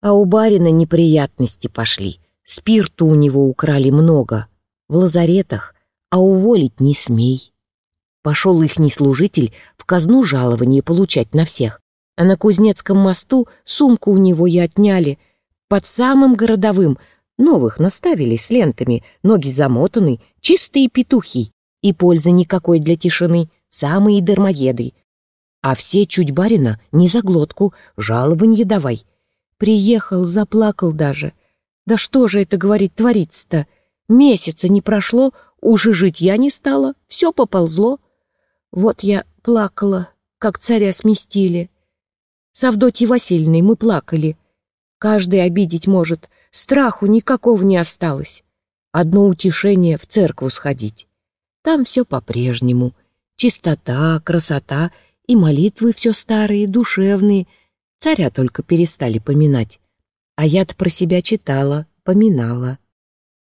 А у барина неприятности пошли. Спирту у него украли много. В лазаретах, а уволить не смей. Пошел ихний служитель в казну жалование получать на всех. А на Кузнецком мосту сумку у него и отняли. Под самым городовым новых наставили с лентами, ноги замотаны, чистые петухи. И пользы никакой для тишины, самые дармоеды. А все чуть барина не за глотку, жалованье давай. Приехал, заплакал даже. Да что же это, говорит, творится-то? Месяца не прошло, уже жить я не стала, все поползло. Вот я плакала, как царя сместили. С Авдотьей Васильевной мы плакали. Каждый обидеть может, страху никакого не осталось. Одно утешение — в церкву сходить. Там все по-прежнему. Чистота, красота и молитвы все старые, душевные. Царя только перестали поминать. А я-то про себя читала, поминала.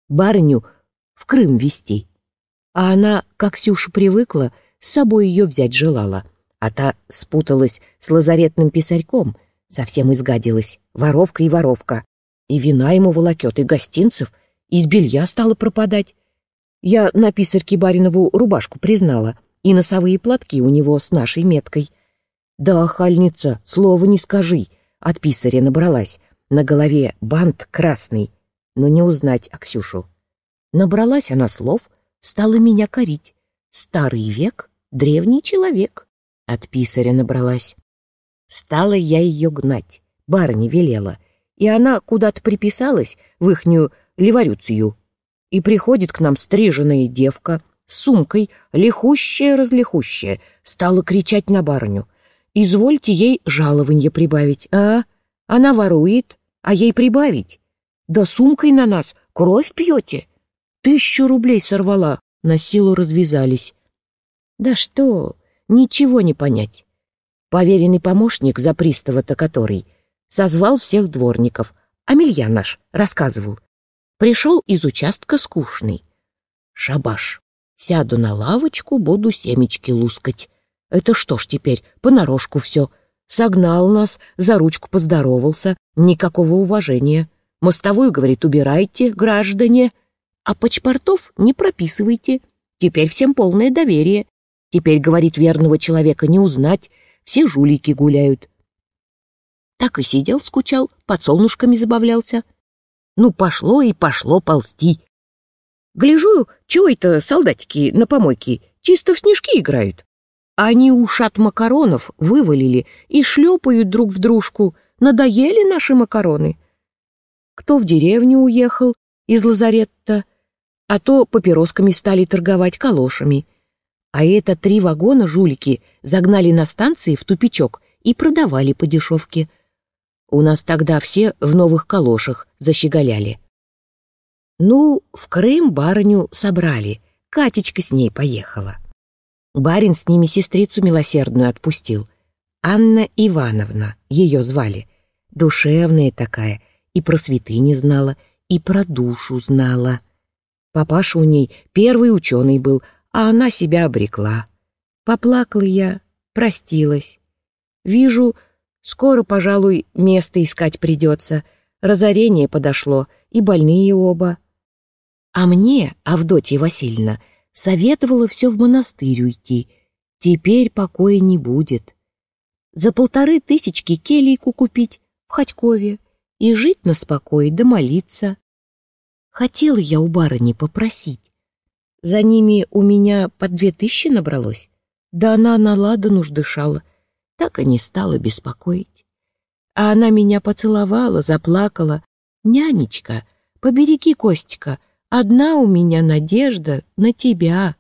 Барыню в Крым вести. А она, как Сюша привыкла, с собой ее взять желала. А та спуталась с лазаретным писарьком, совсем изгадилась, воровка и воровка. И вина ему волокет, и гостинцев, из белья стала пропадать. Я на писарке баринову рубашку признала, и носовые платки у него с нашей меткой. Да, хальница, слова не скажи, от писаря набралась. На голове бант красный, но не узнать Аксюшу. Набралась она слов, стала меня корить. Старый век, древний человек. От писаря набралась. Стала я ее гнать, барыня велела, и она куда-то приписалась в ихнюю леварюцию. И приходит к нам стриженная девка с сумкой, лихущая-разлихущая, стала кричать на барыню. «Извольте ей жалованье прибавить, а? Она ворует, а ей прибавить. Да сумкой на нас кровь пьете?» Тысячу рублей сорвала, на силу развязались. Да что, ничего не понять. Поверенный помощник за пристава-то который созвал всех дворников. Амельян наш рассказывал. Пришел из участка скучный. Шабаш, сяду на лавочку, буду семечки лускать. Это что ж теперь, понарошку все. Согнал нас, за ручку поздоровался, никакого уважения. Мостовую, говорит, убирайте, граждане а почпортов не прописывайте. Теперь всем полное доверие. Теперь, говорит, верного человека не узнать, все жулики гуляют. Так и сидел, скучал, под солнышками забавлялся. Ну, пошло и пошло ползти. Гляжу, чего это солдатики на помойке чисто в снежки играют. Они ушат макаронов вывалили и шлепают друг в дружку. Надоели наши макароны. Кто в деревню уехал из лазаретта, а то папиросками стали торговать калошами. А это три вагона жулики загнали на станции в тупичок и продавали по дешевке. У нас тогда все в новых калошах защеголяли. Ну, в Крым барыню собрали, Катечка с ней поехала. Барин с ними сестрицу милосердную отпустил. Анна Ивановна, ее звали. Душевная такая, и про святыни знала, и про душу знала. Папаша у ней первый ученый был, а она себя обрекла. Поплакала я, простилась. Вижу, скоро, пожалуй, место искать придется. Разорение подошло, и больные оба. А мне, Авдотья Васильевна, советовала все в монастырь уйти. Теперь покоя не будет. За полторы тысячки келейку купить в Ходькове и жить на спокое да молиться. Хотела я у барыни попросить. За ними у меня по две тысячи набралось. Да она на ладан уж дышала, так и не стала беспокоить. А она меня поцеловала, заплакала. «Нянечка, побереги Костика, одна у меня надежда на тебя».